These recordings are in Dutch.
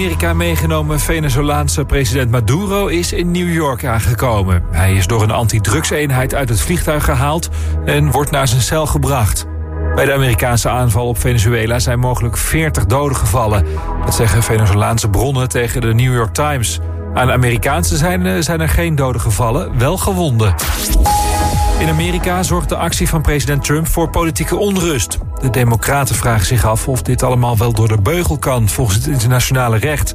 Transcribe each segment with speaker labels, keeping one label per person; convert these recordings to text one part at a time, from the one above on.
Speaker 1: De Amerika meegenomen Venezolaanse president Maduro is in New York aangekomen. Hij is door een antidrugseenheid uit het vliegtuig gehaald en wordt naar zijn cel gebracht. Bij de Amerikaanse aanval op Venezuela zijn mogelijk 40 doden gevallen. Dat zeggen Venezolaanse bronnen tegen de New York Times. Aan Amerikaanse zijn, eh, zijn er geen doden gevallen, wel gewonden. In Amerika zorgt de actie van president Trump voor politieke onrust. De democraten vragen zich af of dit allemaal wel door de beugel kan... volgens het internationale recht.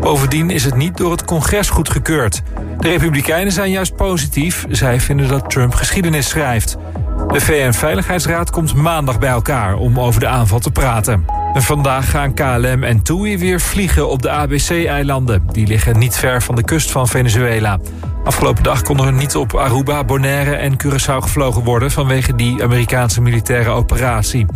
Speaker 1: Bovendien is het niet door het congres goedgekeurd. De republikeinen zijn juist positief. Zij vinden dat Trump geschiedenis schrijft. De VN-veiligheidsraad komt maandag bij elkaar om over de aanval te praten. En vandaag gaan KLM en TUI weer vliegen op de ABC-eilanden. Die liggen niet ver van de kust van Venezuela. Afgelopen dag kon er niet op Aruba, Bonaire en Curaçao gevlogen worden... vanwege die Amerikaanse militaire operatie.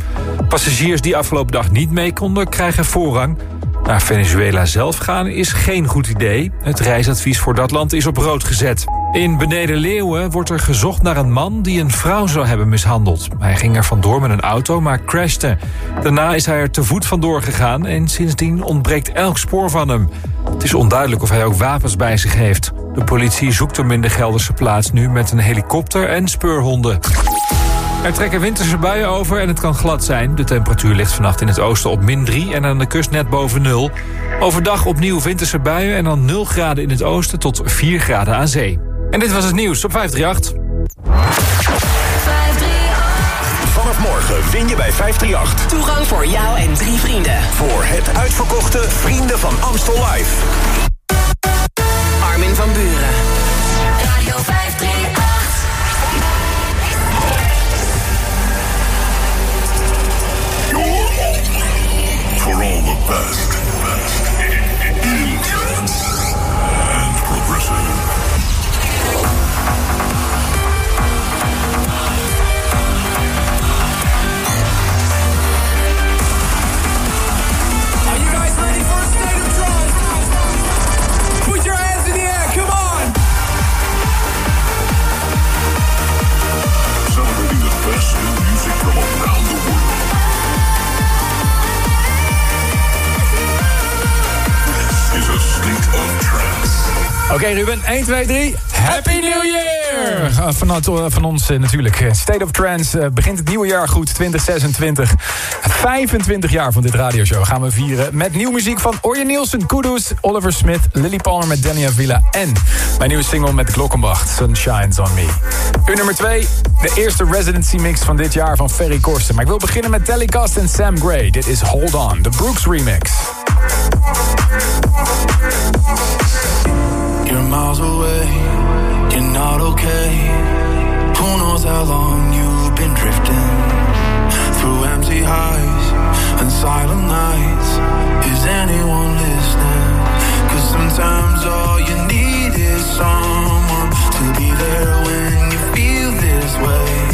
Speaker 1: Passagiers die afgelopen dag niet mee konden, krijgen voorrang. Naar Venezuela zelf gaan is geen goed idee. Het reisadvies voor dat land is op rood gezet. In Beneden Leeuwen wordt er gezocht naar een man die een vrouw zou hebben mishandeld. Hij ging er vandoor met een auto, maar crashte. Daarna is hij er te voet vandoor gegaan en sindsdien ontbreekt elk spoor van hem. Het is onduidelijk of hij ook wapens bij zich heeft. De politie zoekt hem in de Gelderse plaats nu met een helikopter en speurhonden. Er trekken winterse buien over en het kan glad zijn. De temperatuur ligt vannacht in het oosten op min 3 en aan de kust net boven 0. Overdag opnieuw winterse buien en dan 0 graden in het oosten tot 4 graden aan zee. En dit was het nieuws op 538.
Speaker 2: Vanaf morgen win je bij 538.
Speaker 3: Toegang voor jou en drie vrienden.
Speaker 2: Voor het uitverkochte Vrienden van Amstel Live.
Speaker 4: Oké Ruben, 1, 2, 3. Happy New Year! Vanuit, uh, van ons uh, natuurlijk. Uh, State of Trance begint het nieuwe jaar goed, 2026. 25 jaar van dit radioshow gaan we vieren met nieuwe muziek van Orje Nielsen, Kudus, Oliver Smith, Lily Palmer met Danny Avila en mijn nieuwe single met Glockenbach, Sun Shines On Me. Uur nummer 2, de eerste residency mix van dit jaar van Ferry Korsten. Maar ik wil beginnen met Telecast en Sam Gray. Dit is Hold On, de Brooks remix.
Speaker 5: Miles away, you're not okay. Who knows how long you've been drifting through empty highs and silent nights? Is anyone listening? Cause sometimes all you need is someone to be there when you feel this way.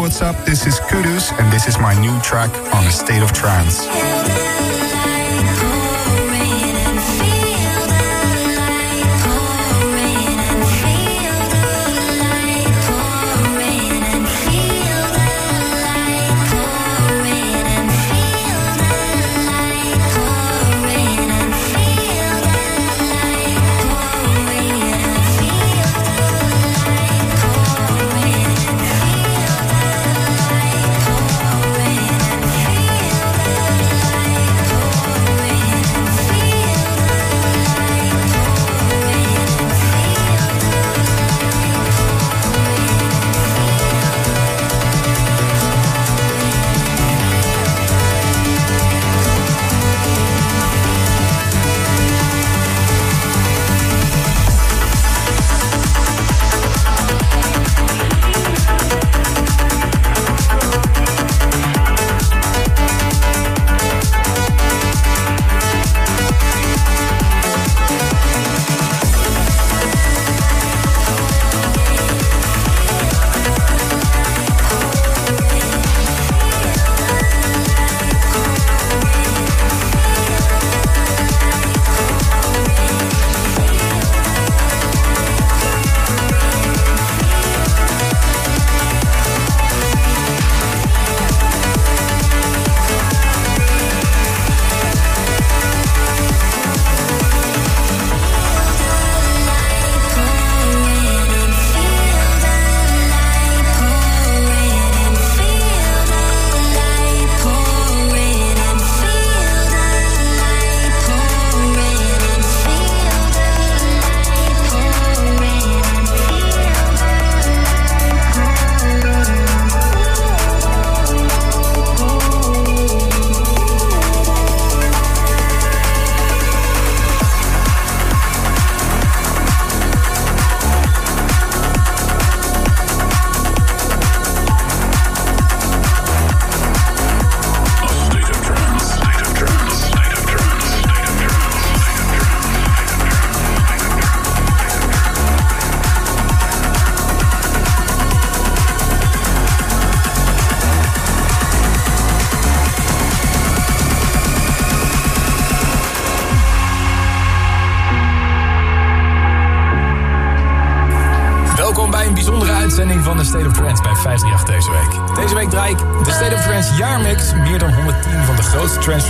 Speaker 6: what's up? This is Kudus, and this is my new track on the State of Trance.
Speaker 4: Trans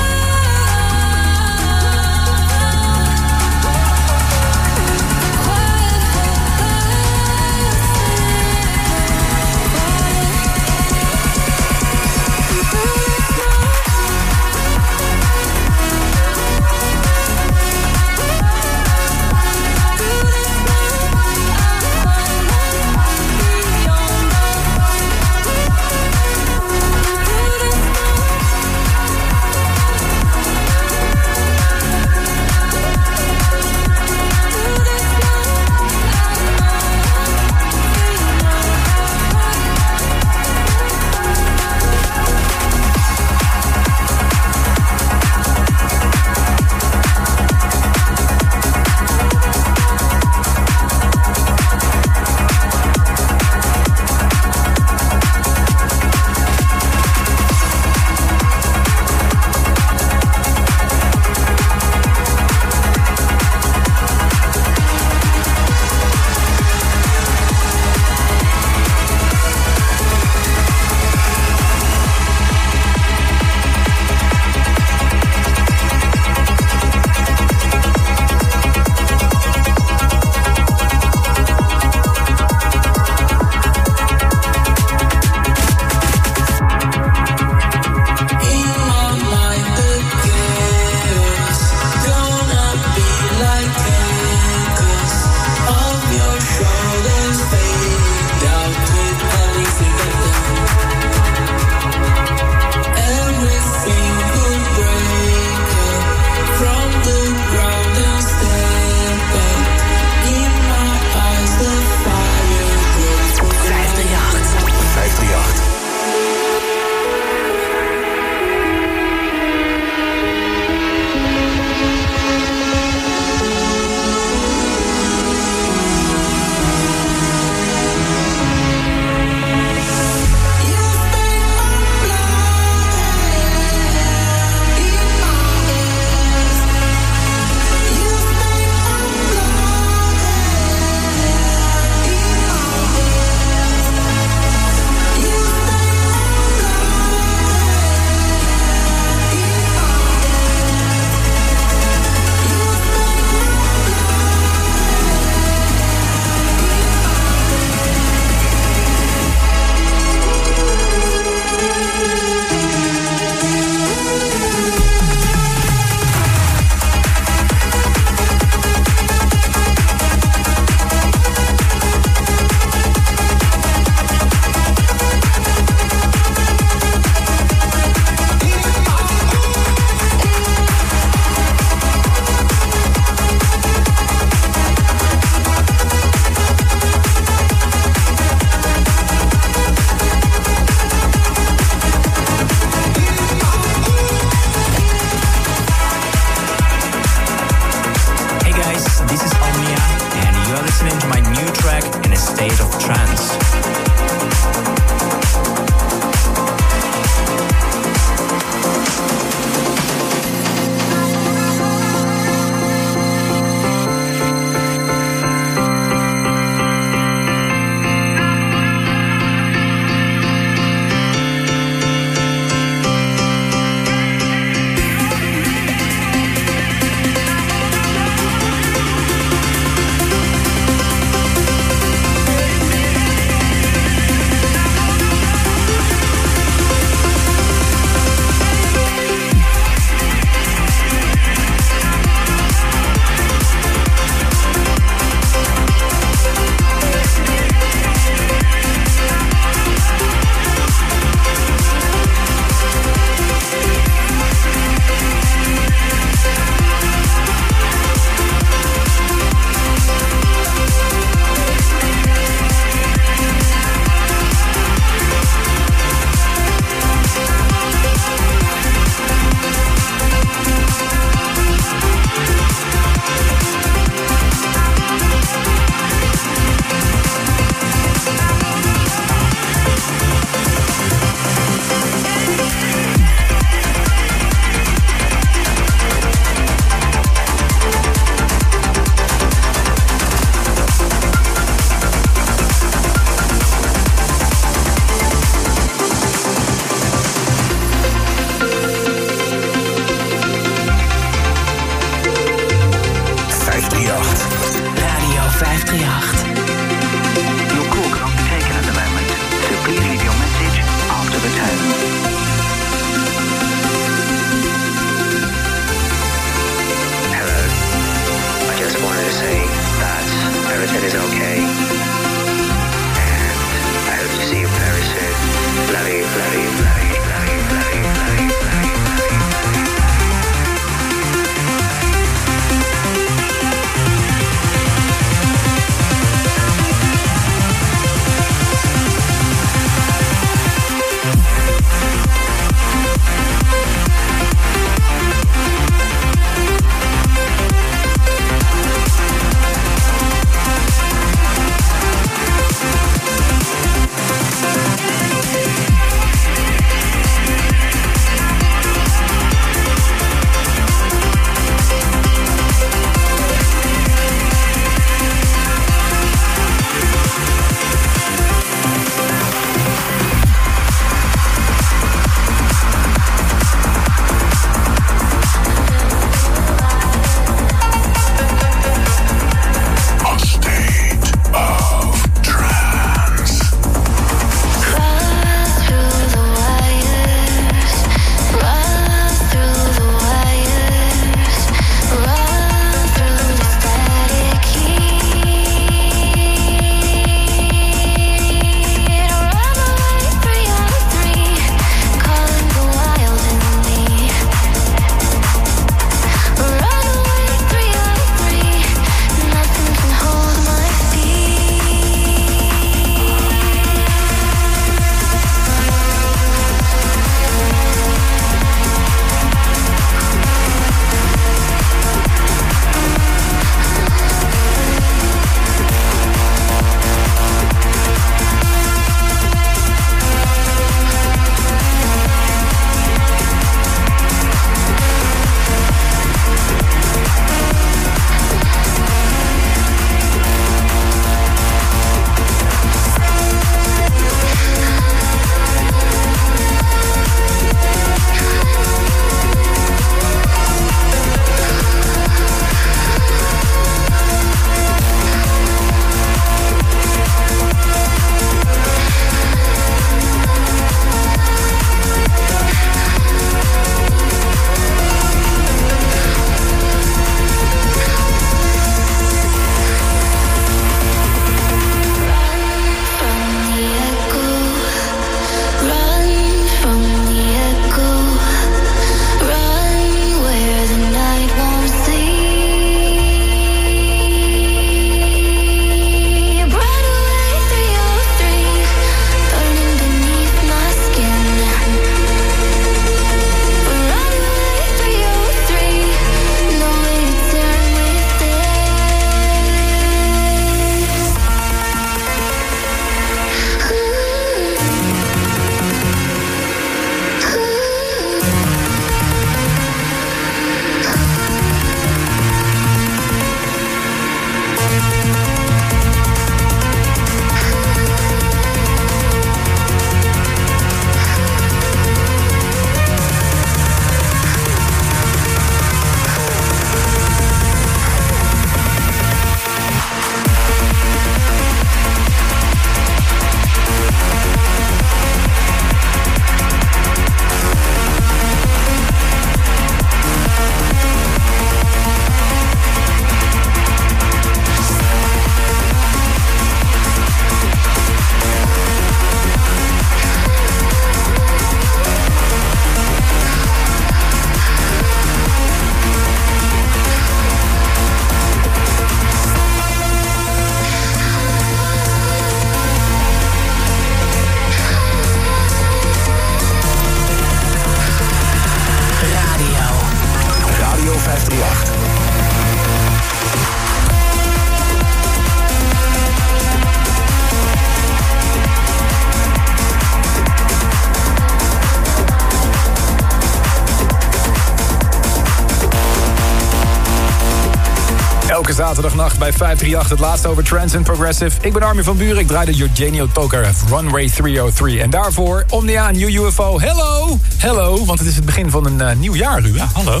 Speaker 4: Elke zaterdagnacht bij 538, het laatste over Trans and Progressive. Ik ben Armin van Buren, ik draai de Eugenio Tokarev, Runway 303. En daarvoor Omnia, New UFO. Hello! Hello, want het is het begin van een eh, nieuw jaar, Ruben.
Speaker 7: Hallo.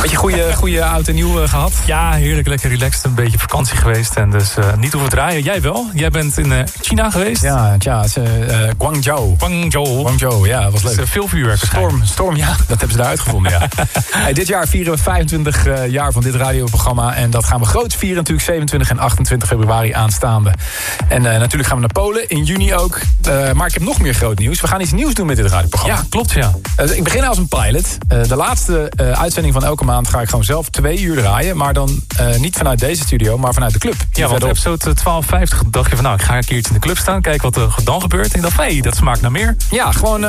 Speaker 4: Had je goede, goede oud en nieuw eh, gehad?
Speaker 7: Ja, heerlijk, lekker relaxed. Een beetje vakantie geweest en dus eh, niet hoeven draaien. Jij wel? Jij bent in China geweest?
Speaker 4: Ja, eh, Guangzhou.
Speaker 7: Guangzhou.
Speaker 4: Guangzhou, ja, was leuk.
Speaker 7: Dus, veel vuurwerk
Speaker 4: Storm, storm, ja, dat hebben ze daar uitgevonden, ja. hey, dit jaar vieren we 25 eh, jaar van dit radioprogramma. En dat gaan we groot vieren natuurlijk 27 en 28 februari aanstaande. En eh, natuurlijk gaan we naar Polen, in juni ook. Eh, maar ik heb nog meer groot nieuws. We gaan iets nieuws doen met dit radioprogramma.
Speaker 7: Ja, klopt, ja.
Speaker 4: Eh, ik begin als een pilot. De laatste uitzending van elke maand ga ik gewoon zelf twee uur draaien. Maar dan niet vanuit deze studio, maar vanuit de club.
Speaker 7: Ja, want
Speaker 4: Verderop.
Speaker 7: episode 1250 dacht je van nou, ik ga een keertje in de club staan, kijken wat er dan gebeurt. En ik dacht, hé, hey, dat smaakt naar meer.
Speaker 4: Ja, gewoon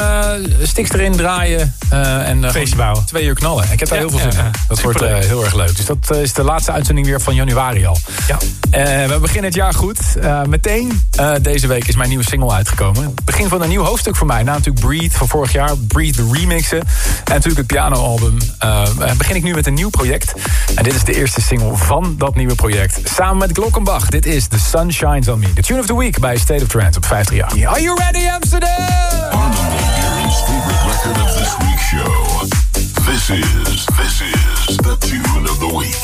Speaker 4: sticks erin draaien. en
Speaker 7: Feestje bouwen.
Speaker 4: Twee uur knallen. Ik heb daar
Speaker 7: Ja,
Speaker 4: heel veel zin in. Dat wordt heel erg leuk. Dus dat is de laatste uitzending weer van januari al.
Speaker 7: Ja.
Speaker 4: Eh, we beginnen het jaar goed. Eh, meteen eh, deze week is mijn nieuwe single uitgekomen. Het begin van een nieuw hoofdstuk voor mij. Na natuurlijk Breathe van vorig jaar. Breathe de remixen. En natuurlijk het pianoalbum. Eh, begin ik nu met een nieuw project. En dit is de eerste single van dat nieuwe project. Samen met Glockenbach. Dit is The Sun Shines On Me. The tune of the week bij State of Trance op 538. Are you ready Amsterdam?
Speaker 8: Armin van Buren's favorite record of this week's show. This is, this is the tune of the week.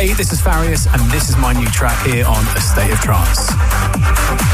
Speaker 4: Hey, this is Farius, and this is my new track here on A State of Trance.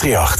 Speaker 2: 538.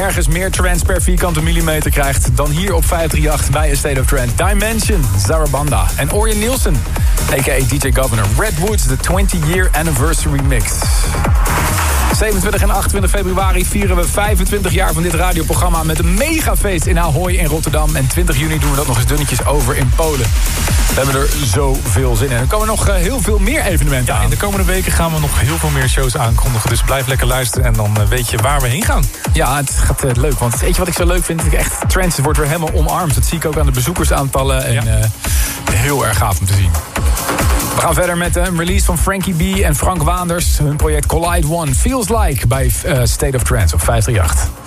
Speaker 4: Nergens meer trance per vierkante millimeter krijgt... dan hier op 538 bij A State of Trance. Dimension, Zarabanda en Orion Nielsen, a.k.a. DJ Governor. Redwoods, the 20-year anniversary mix. 27 en 28 februari vieren we 25 jaar van dit radioprogramma... met een megafeest in Ahoy in Rotterdam. En 20 juni doen we dat nog eens dunnetjes over in Polen. We hebben er zoveel zin in. Er komen nog eh, heel veel meer evenementen
Speaker 7: Ja,
Speaker 4: aan.
Speaker 7: in de komende weken gaan we nog heel veel meer shows aankondigen. Dus blijf lekker luisteren en dan eh, weet je waar we heen gaan.
Speaker 4: Ja, het gaat eh, leuk. Want weet je wat ik zo leuk vind? Ik echt, Trends wordt weer helemaal omarmd. Dat zie ik ook aan de bezoekersaantallen. En heel erg gaaf om te zien. We gaan verder met een release van Frankie B en Frank Waanders. Hun project Collide One Feels Like bij eh, State of Trance op 538.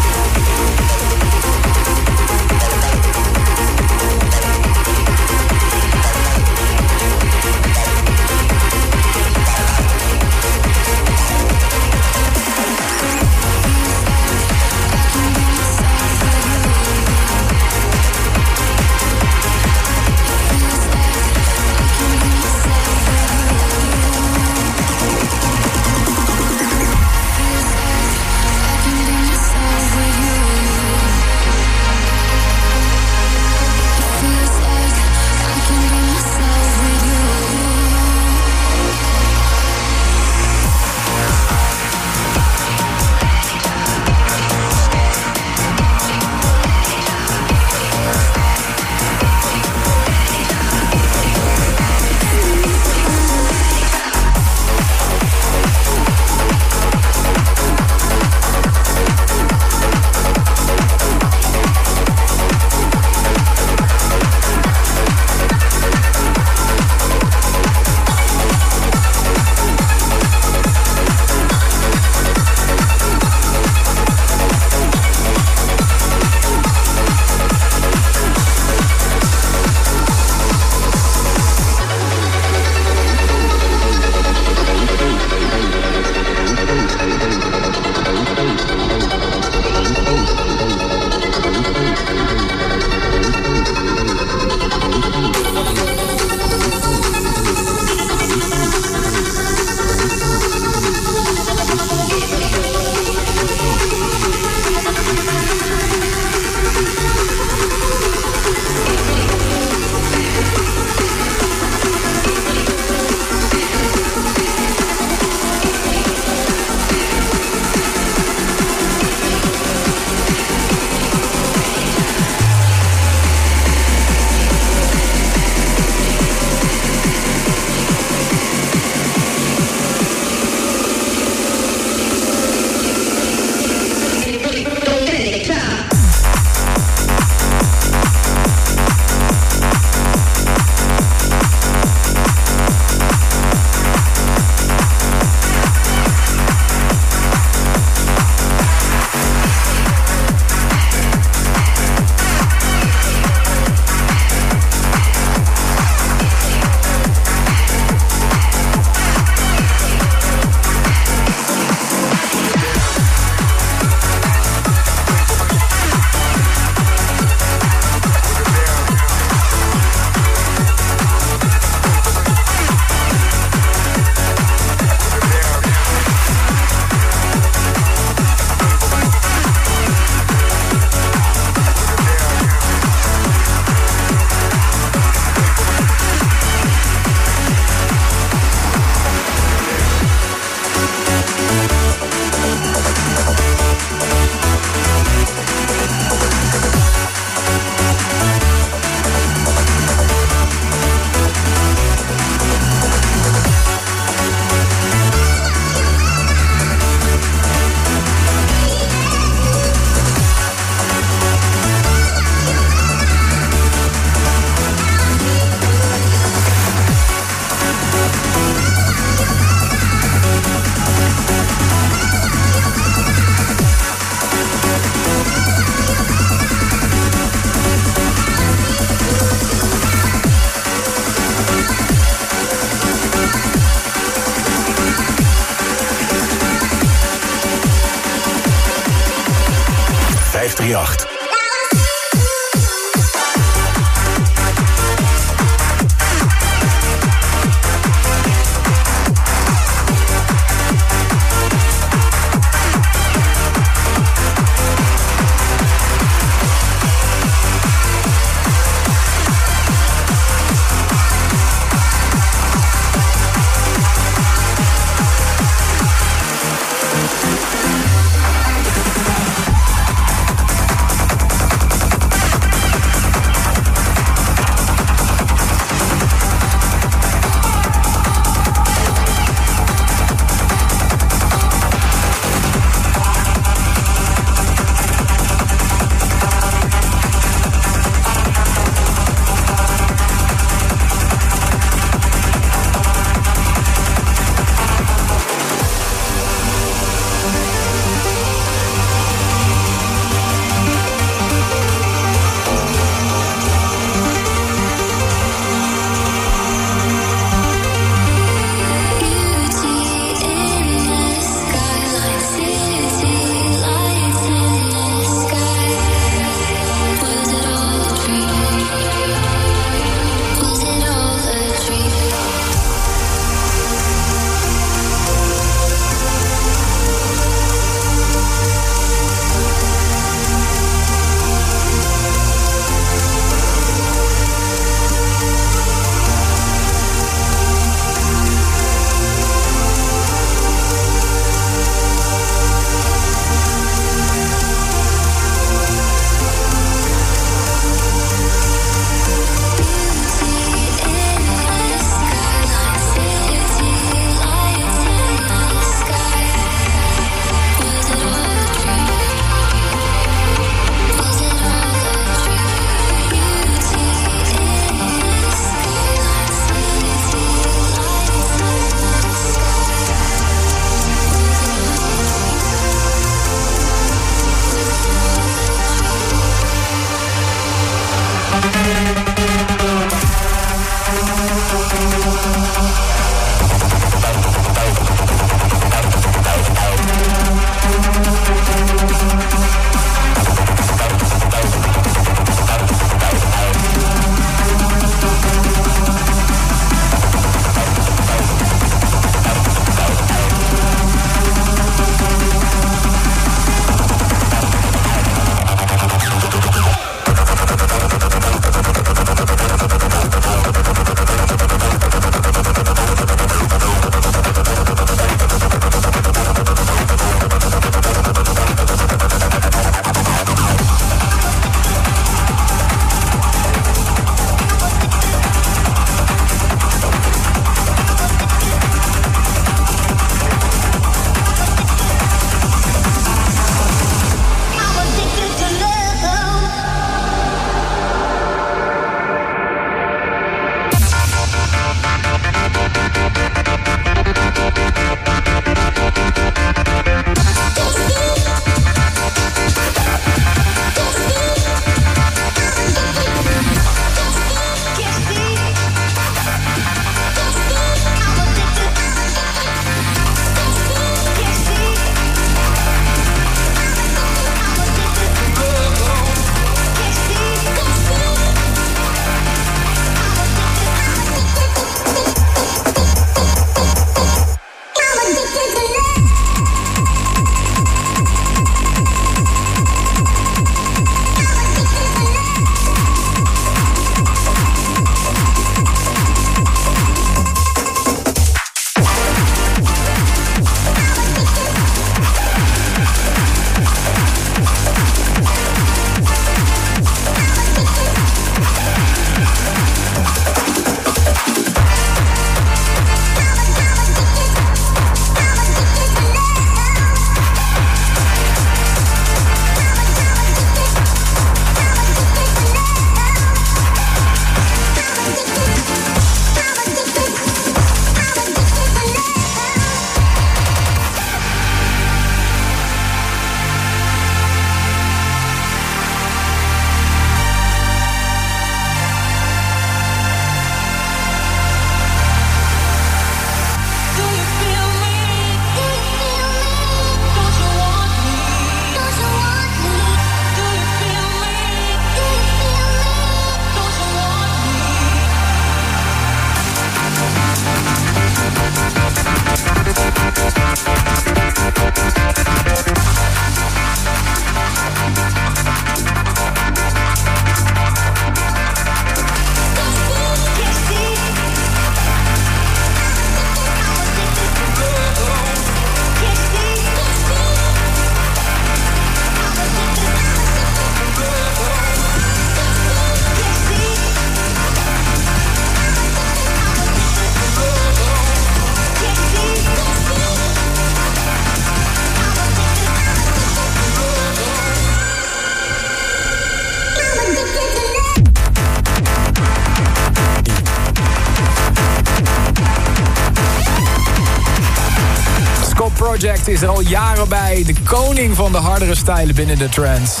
Speaker 4: Koning van de hardere stijlen binnen de trance.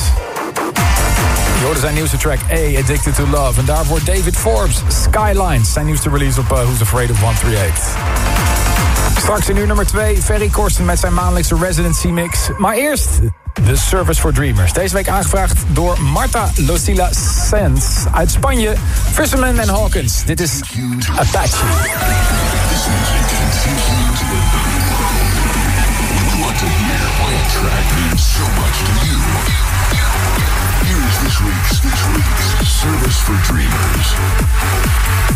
Speaker 4: Je hoorde zijn nieuwste track A, Addicted to Love. En daarvoor David Forbes, Skylines. Zijn nieuwste release op uh, Who's Afraid of 138. Straks in uur nummer 2, Ferry Korsten met zijn maandelijkse residency mix. Maar eerst de Service for Dreamers. Deze week aangevraagd door Marta Lucila Sanz uit Spanje. Fisherman en Hawkins. Dit is Apache.
Speaker 8: Track means so much to you. Here is this week's, this week's Service for Dreamers.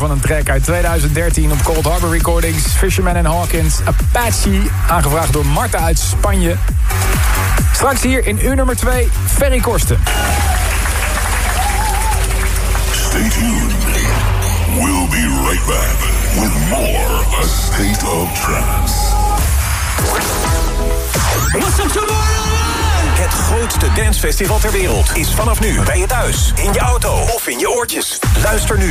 Speaker 4: Van een track uit 2013 op Cold Harbor Recordings. Fisherman and Hawkins, Apache, aangevraagd door Marta uit Spanje. Straks hier in uur nummer 2, Ferry Korsten.
Speaker 8: Stay tuned. We'll be right back with more A State of Trance.
Speaker 2: Het grootste dancefestival ter wereld is vanaf nu bij je thuis, in je auto of in je oortjes. Luister nu